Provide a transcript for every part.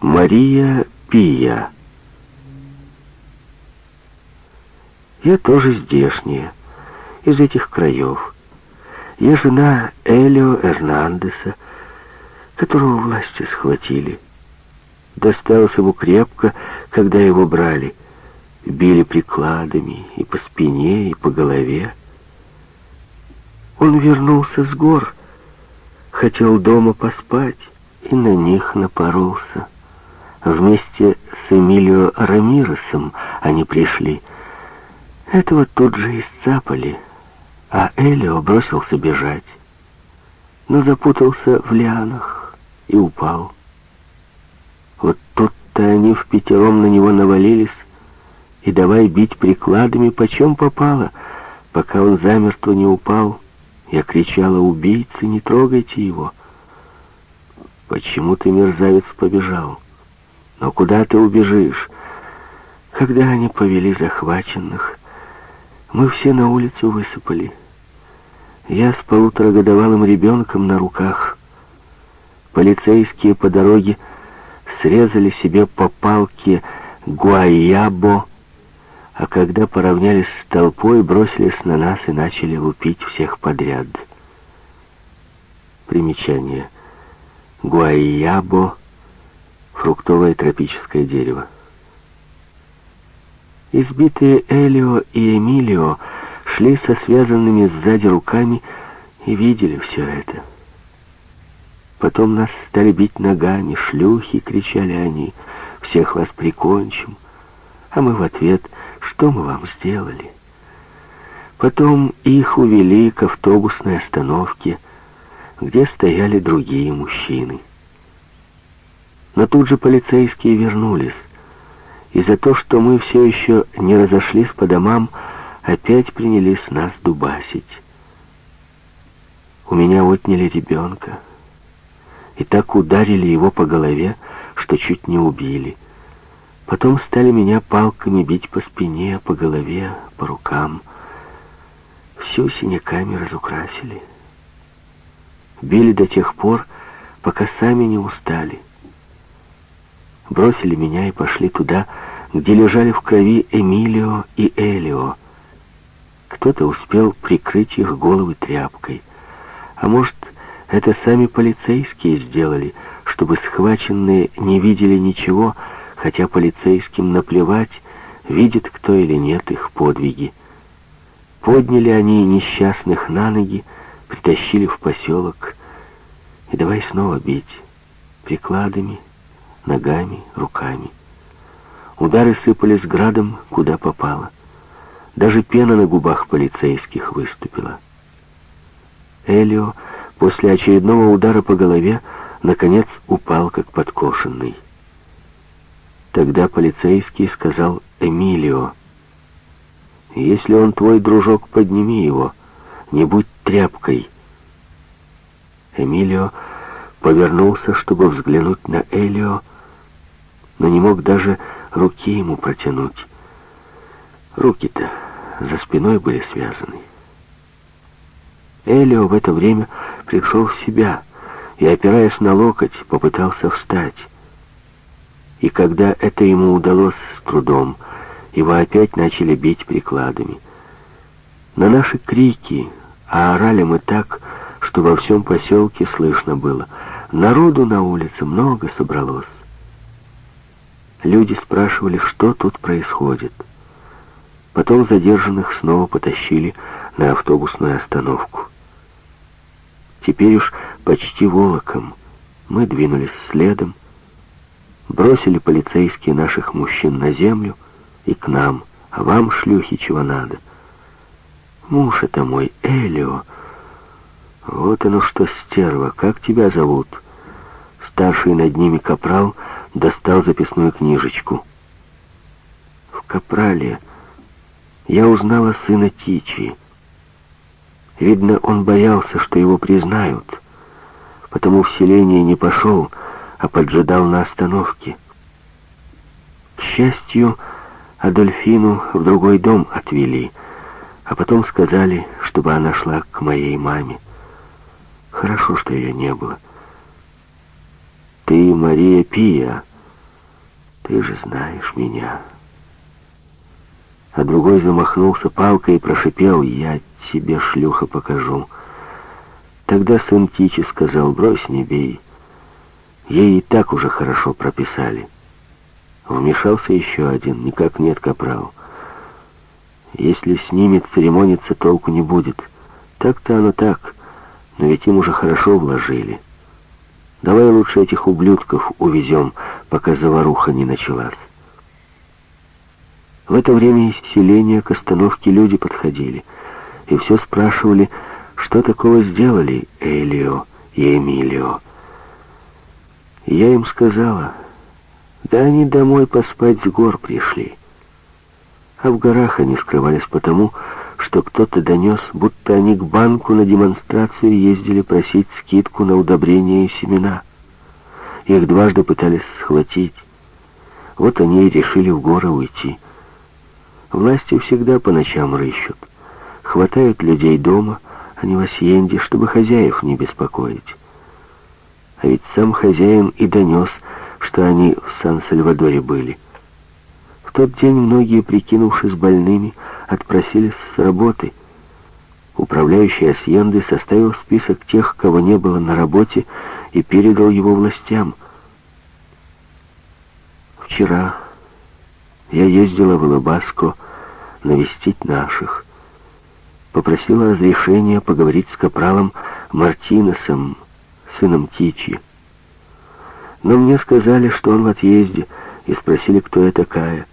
Мария Пия. Я тоже здешняя, из этих краев. Я жена Элио Эрнандеса, которого власти схватили. Досталось ему крепко, когда его брали. Били прикладами и по спине, и по голове. Он вернулся с гор, хотел дома поспать, и на них напоролся. Вместе с Эмилио Рамиросом они пришли. Этого тут же исцапали, а Элио бросился бежать, но запутался в лианах и упал. Вот тут-то они в пятером на него навалились и давай бить прикладами, почем попало, пока он замертво не упал. Я кричала, убийцы, не трогайте его. Почему ты, мерзавец, побежал? Но куда ты убежишь? Когда они повели захваченных, мы все на улицу высыпали. Я с полуторагодовалым ребенком на руках. Полицейские по дороге срезали себе по палке гуайябо, а когда поравнялись с толпой, бросились на нас и начали лупить всех подряд. Примечание. Гуайябо фруктовое тропическое дерево. Избитые Элио и Эмилио шли со связанными сзади руками и видели все это. Потом нас стали бить ногами, шлюхи, кричали они, всех вас прикончим. А мы в ответ, что мы вам сделали? Потом их увели к автобусной остановке, где стояли другие мужчины. Но тут же полицейские вернулись. И за то, что мы все еще не разошлись по домам, опять принялись нас дубасить. У меня отняли ребенка. И так ударили его по голове, что чуть не убили. Потом стали меня палками бить по спине, по голове, по рукам. Всю синяками разукрасили. Били до тех пор, пока сами не устали бросили меня и пошли туда, где лежали в крови Эмилио и Элио. Кто-то успел прикрыть их головы тряпкой. А может, это сами полицейские сделали, чтобы схваченные не видели ничего, хотя полицейским наплевать, видит кто или нет их подвиги. Подняли они несчастных на ноги, притащили в поселок, и давай снова бить прикладами, ногами, руками. Удары сыпались градом, куда попало. Даже пена на губах полицейских выступила. Элио после очередного удара по голове наконец упал, как подкошенный. Тогда полицейский сказал Эмилио, «Если он твой дружок, подними его, не будь тряпкой». Эмилио повернулся, чтобы взглянуть на Элио, но не мог даже руки ему протянуть. Руки-то за спиной были связаны. Элио в это время пришел в себя и, опираясь на локоть, попытался встать. И когда это ему удалось с трудом, его опять начали бить прикладами. На наши крики, а орали мы так, что во всем поселке слышно было. Народу на улице много собралось. Люди спрашивали, что тут происходит. Потом задержанных снова потащили на автобусную остановку. Теперь уж почти волоком мы двинулись следом, бросили полицейские наших мужчин на землю и к нам, а вам, шлюхи, чего надо. Муж это мой, Элио. Вот оно что, стерва, как тебя зовут? Старший над ними капрал — достал записную книжечку. В Капрале я узнала сына Тичи. Видно, он боялся, что его признают, потому в селение не пошел, а поджидал на остановке. К счастью, Адольфину в другой дом отвели, а потом сказали, чтобы она шла к моей маме. Хорошо, что ее не было. «Ты Мария Пия», Ты же знаешь меня. А другой замахнулся палкой и прошипел, я тебе, шлюха, покажу. Тогда сын Тичи сказал, брось, не бей. Ей и так уже хорошо прописали. Вмешался еще один, никак нет, капрал. Если с ними церемониться, толку не будет. Так-то оно так, но ведь им уже хорошо вложили. Давай лучше этих ублюдков увезем, пока заваруха не началась. В это время из селения к остановке люди подходили и все спрашивали, что такого сделали Элио и Эмилио. Я им сказала, да они домой поспать с гор пришли. А в горах они скрывались потому, что кто-то донес, будто они к банку на демонстрацию ездили просить скидку на удобрения и семена. Их дважды пытались схватить. Вот они и решили в горы уйти. Власти всегда по ночам рыщут. Хватают людей дома, а не в Асьенде, чтобы хозяев не беспокоить. А ведь сам хозяин и донес, что они в Сан-Сальвадоре были. В тот день многие, прикинувшись больными, отпросились с работы. Управляющий Асьенды составил список тех, кого не было на работе, и передал его властям. Вчера я ездила в Лобаско навестить наших. Попросила разрешения поговорить с капралом Мартинесом, сыном Тичи. Но мне сказали, что он в отъезде, и спросили, кто я такая.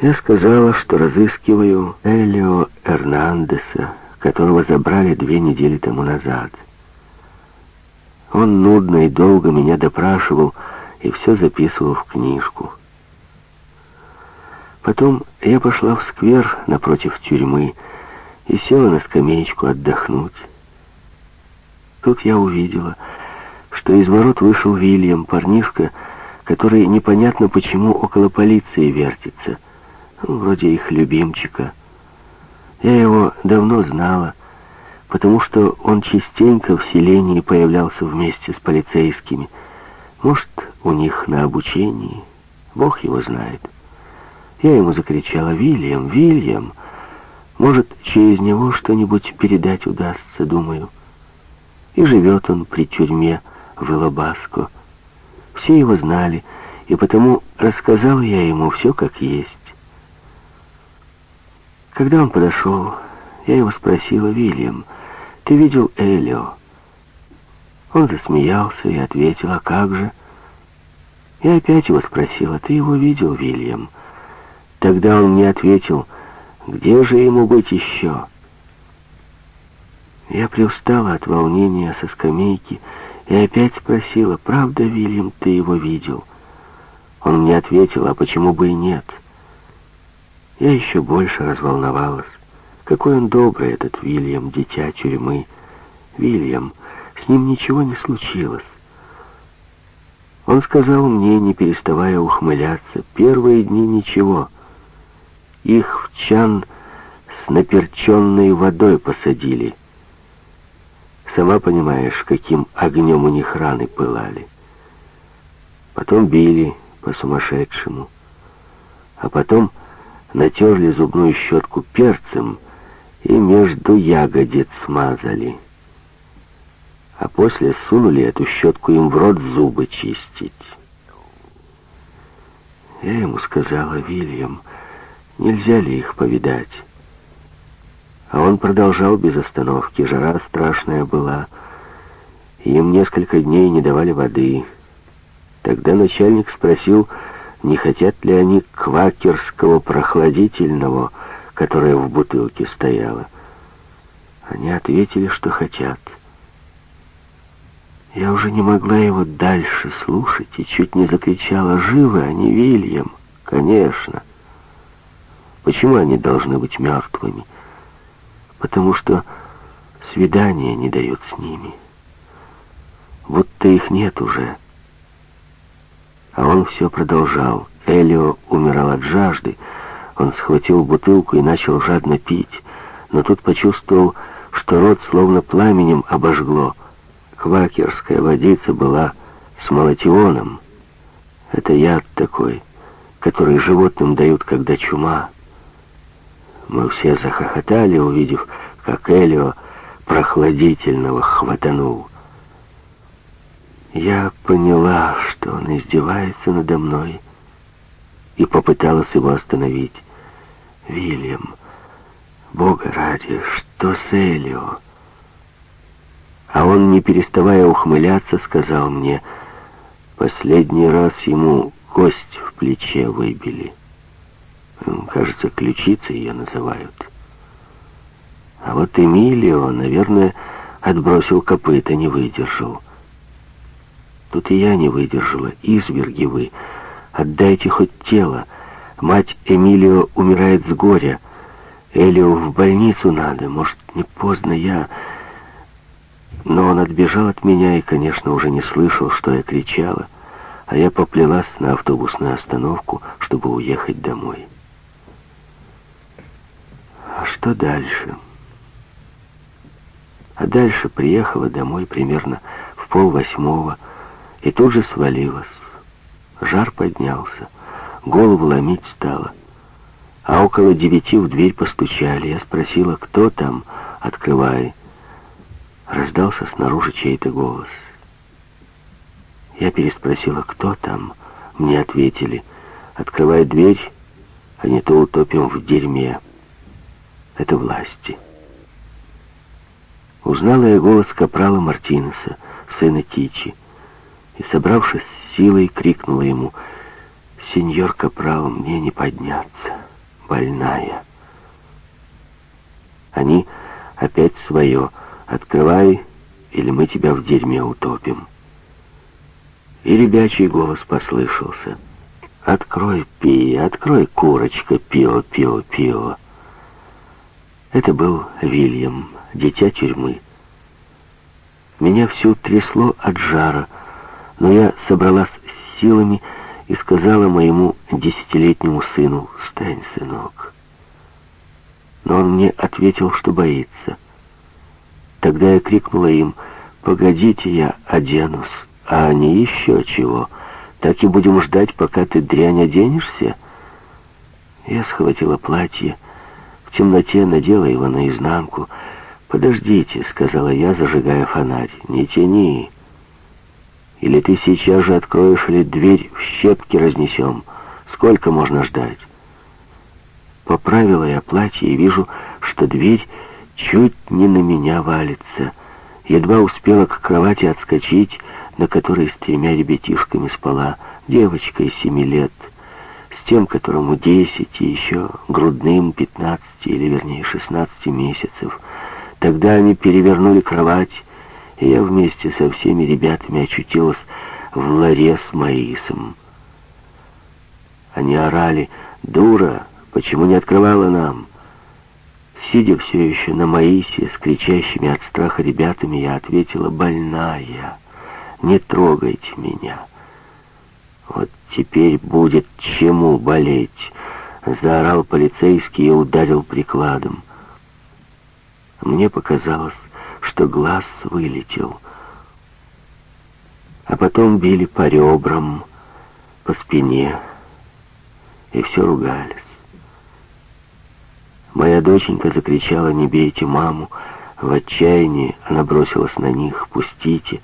Я сказала, что разыскиваю Элио Эрнандеса, которого забрали две недели тому назад. Он нудно и долго меня допрашивал и все записывал в книжку. Потом я пошла в сквер напротив тюрьмы и села на скамеечку отдохнуть. Тут я увидела, что из ворот вышел Вильям, парнишка, который непонятно почему около полиции вертится. Вроде их любимчика. Я его давно знала, потому что он частенько в селении появлялся вместе с полицейскими. Может, у них на обучении, Бог его знает. Я ему закричала «Вильям, Вильям!» Может, через него что-нибудь передать удастся, думаю. И живет он при тюрьме в Илобаско. Все его знали, и потому рассказал я ему все как есть. Когда он подошел, я его спросила, «Вильям, ты видел Элио?» Он засмеялся и ответил, «А как же?» Я опять его спросила, «Ты его видел, Вильям?» Тогда он мне ответил, «Где же ему быть еще?» Я приустала от волнения со скамейки и опять спросила, «Правда, Вильям, ты его видел?» Он мне ответил, «А почему бы и нет?» Я еще больше разволновалась. Какой он добрый, этот Вильям, дитя тюрьмы. Вильям, с ним ничего не случилось. Он сказал мне, не переставая ухмыляться, первые дни ничего. Их в чан с наперченной водой посадили. Сама понимаешь, каким огнем у них раны пылали. Потом били по-сумасшедшему. А потом натерли зубную щетку перцем и между ягодиц смазали. А после сунули эту щетку им в рот зубы чистить. Я ему сказала, Вильям, нельзя ли их повидать? А он продолжал без остановки. Жара страшная была. Им несколько дней не давали воды. Тогда начальник спросил, не хотят ли они квакерского прохладительного, которое в бутылке стояло. Они ответили, что хотят. Я уже не могла его дальше слушать и чуть не закричала «Живы они, Вильям!» «Конечно!» Почему они должны быть мертвыми? Потому что свидания не дают с ними. Вот-то их нет уже. А он все продолжал. Элио умирал от жажды. Он схватил бутылку и начал жадно пить. Но тут почувствовал, что рот словно пламенем обожгло. Квакерская водица была с молотионом. Это яд такой, который животным дают, когда чума. Мы все захохотали, увидев, как Элио прохладительного хватанул. Я поняла, что он издевается надо мной, и попыталась его остановить. «Вильям, Бога ради, что с Элио?» А он, не переставая ухмыляться, сказал мне, «Последний раз ему кость в плече выбили. Кажется, ключицы ее называют». А вот Эмилио, наверное, отбросил копыта, не выдержал. Тут и я не выдержала. Изверги вы, отдайте хоть тело. Мать Эмилио умирает с горя. Элио в больницу надо, может, не поздно я... Но он отбежал от меня и, конечно, уже не слышал, что я кричала, а я поплелась на автобусную остановку, чтобы уехать домой. А что дальше? А дальше приехала домой примерно в полвосьмого и тут же свалилась. Жар поднялся, голову ломить стало. А около девяти в дверь постучали. Я спросила, кто там, открывай. Раздался снаружи чей-то голос. Я переспросила, кто там. Мне ответили, открывай дверь, а не то утопим в дерьме. Это власти. Узнала я голос капрала Мартинеса, сына Тичи, и, собравшись силой, крикнула ему, «Сеньор капрал, мне не подняться, больная». Они опять свое «Открывай, или мы тебя в дерьме утопим». И ребячий голос послышался. «Открой, пи, открой, курочка, пио, пио, пио». Это был Вильям, дитя тюрьмы. Меня всю трясло от жара, но я собралась с силами и сказала моему десятилетнему сыну «Встань, сынок». Но он мне ответил, что боится. Тогда я крикнула им, «Погодите, я оденусь, а они еще чего. Так и будем ждать, пока ты дрянь оденешься?» Я схватила платье, в темноте надела его наизнанку. «Подождите», — сказала я, зажигая фонарь, — «не тяни. Или ты сейчас же откроешь, или дверь в щепки разнесем. Сколько можно ждать?» Поправила я платье и вижу, что дверь чуть не на меня валится. Едва успела к кровати отскочить, на которой с тремя ребятишками спала девочка из семи лет, с тем, которому десять и еще грудным пятнадцати, или вернее шестнадцати месяцев. Тогда они перевернули кровать, я вместе со всеми ребятами очутилась в ларе с Маисом. Они орали «Дура! Почему не открывала нам?» Сидя все еще на Маисе с кричащими от страха ребятами, я ответила «Больная, не трогайте меня». «Вот теперь будет чему болеть», — заорал полицейский и ударил прикладом. Мне показалось, что глаз вылетел. А потом били по ребрам, по спине, и все ругались. Моя доченька закричала «Не бейте маму!» В отчаянии она бросилась на них «Пустите!»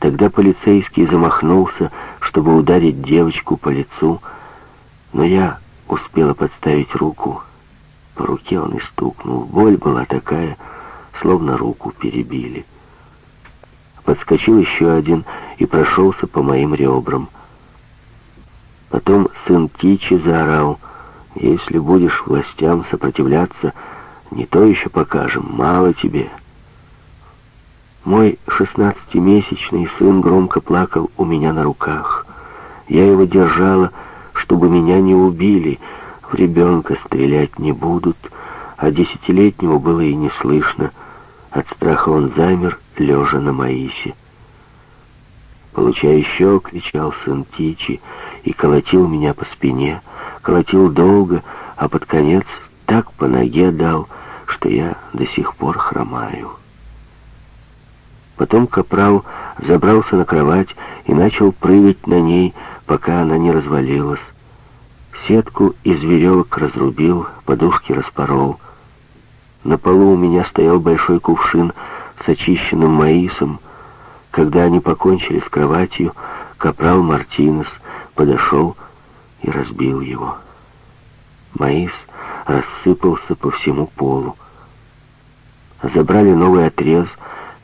Тогда полицейский замахнулся, чтобы ударить девочку по лицу, но я успела подставить руку. По руке он и стукнул. Боль была такая, словно руку перебили. Подскочил еще один и прошелся по моим ребрам. Потом сын Тичи заорал — если будешь властям сопротивляться, не то еще покажем, мало тебе. Мой шестнадцатимесячный сын громко плакал у меня на руках. Я его держала, чтобы меня не убили. В ребенка стрелять не будут, а десятилетнего было и не слышно. От страха он замер, лежа на Маисе. «Получай еще!» — кричал сын Тичи и колотил меня по спине — Колотил долго, а под конец так по ноге дал, что я до сих пор хромаю. Потом капрал забрался на кровать и начал прыгать на ней, пока она не развалилась. Сетку из веревок разрубил, подушки распорол. На полу у меня стоял большой кувшин с очищенным маисом. Когда они покончили с кроватью, капрал Мартинес подошел и разбил его. Маис рассыпался по всему полу. Забрали новый отрез,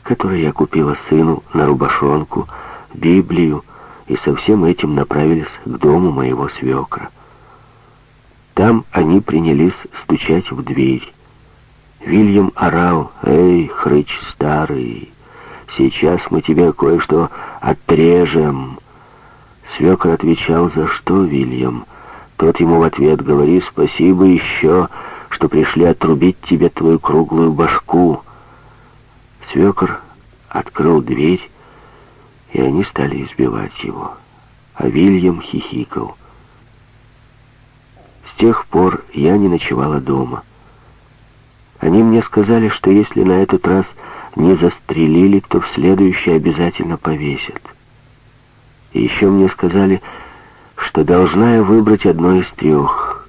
который я купила сыну на рубашонку, Библию, и со всем этим направились к дому моего свекра. Там они принялись стучать в дверь. Вильям орал, «Эй, хрыч старый, сейчас мы тебе кое-что отрежем». Свекр отвечал, «За что, Вильям?» Тот ему в ответ, «Говори спасибо еще, что пришли отрубить тебе твою круглую башку». Свекр открыл дверь, и они стали избивать его. А Вильям хихикал. С тех пор я не ночевала дома. Они мне сказали, что если на этот раз не застрелили, то в следующий обязательно повесят. И еще мне сказали, что должна я выбрать одно из трех.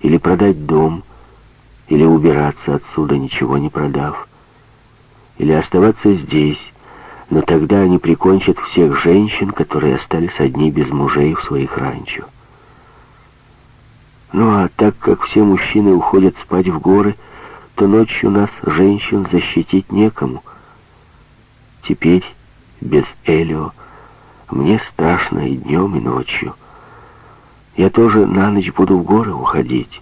Или продать дом, или убираться отсюда, ничего не продав. Или оставаться здесь, но тогда они прикончат всех женщин, которые остались одни без мужей в своих ранчо. Ну а так как все мужчины уходят спать в горы, то ночью нас, женщин, защитить некому. Теперь, без Элио, мне страшно и днем, и ночью. Я тоже на ночь буду в горы уходить.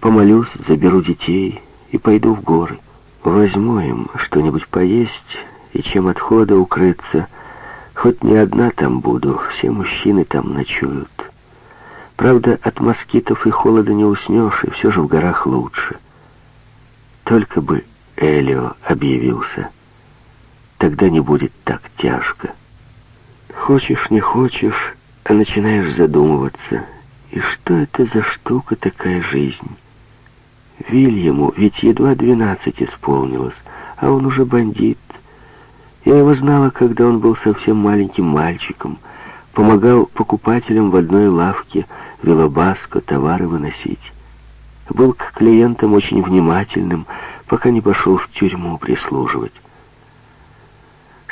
Помолюсь, заберу детей и пойду в горы. Возьму им что-нибудь поесть и чем от холода укрыться. Хоть не одна там буду, все мужчины там ночуют. Правда, от москитов и холода не уснешь, и все же в горах лучше. Только бы Элио объявился. Тогда не будет так тяжко. Хочешь, не хочешь, а начинаешь задумываться. И что это за штука такая жизнь? Вильяму ведь едва двенадцать исполнилось, а он уже бандит. Я его знала, когда он был совсем маленьким мальчиком, помогал покупателям в одной лавке Велобаско товары выносить. Был к клиентам очень внимательным, пока не пошел в тюрьму прислуживать.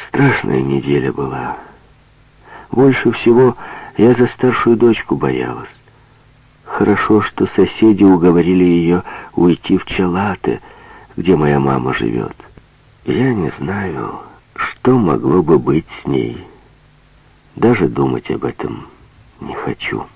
Страшная неделя была. Больше всего я за старшую дочку боялась. Хорошо, что соседи уговорили ее уйти в Чалате, где моя мама живет. Я не знаю, что могло бы быть с ней. Даже думать об этом не хочу».